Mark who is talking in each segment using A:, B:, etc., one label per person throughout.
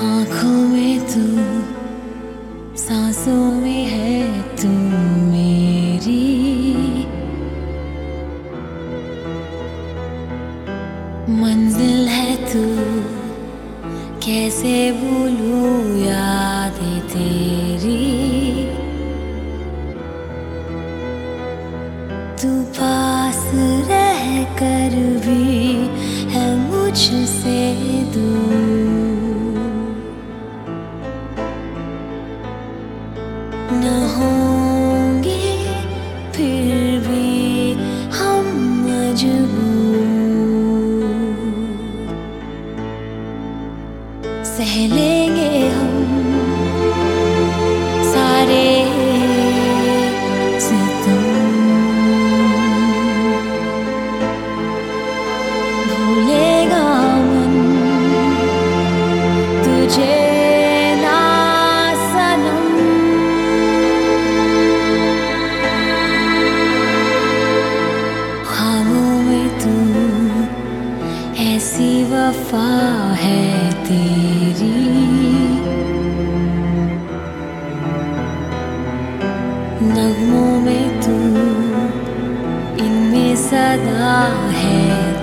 A: आँखों में तू, सांसों में है तू मेरी। मंजिल है तू, कैसे भूलूं यादें तेरी। तू पास रह कर भी है मुझसे दूर। sehlenge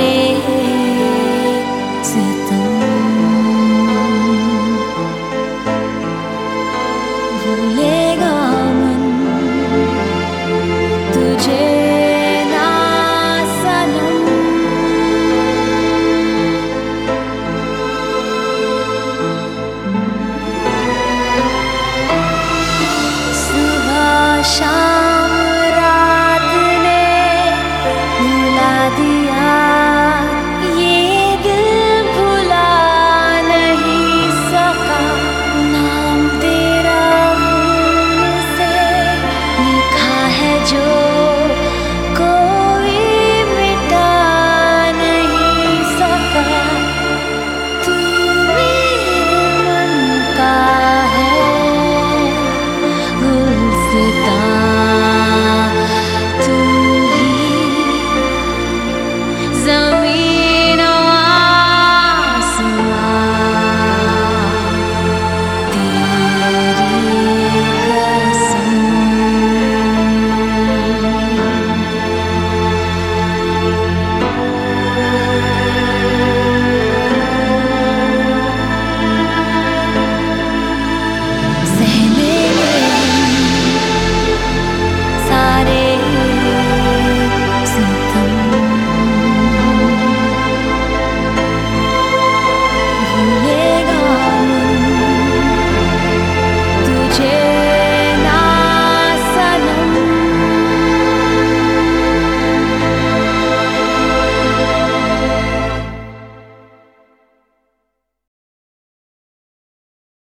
A: it is.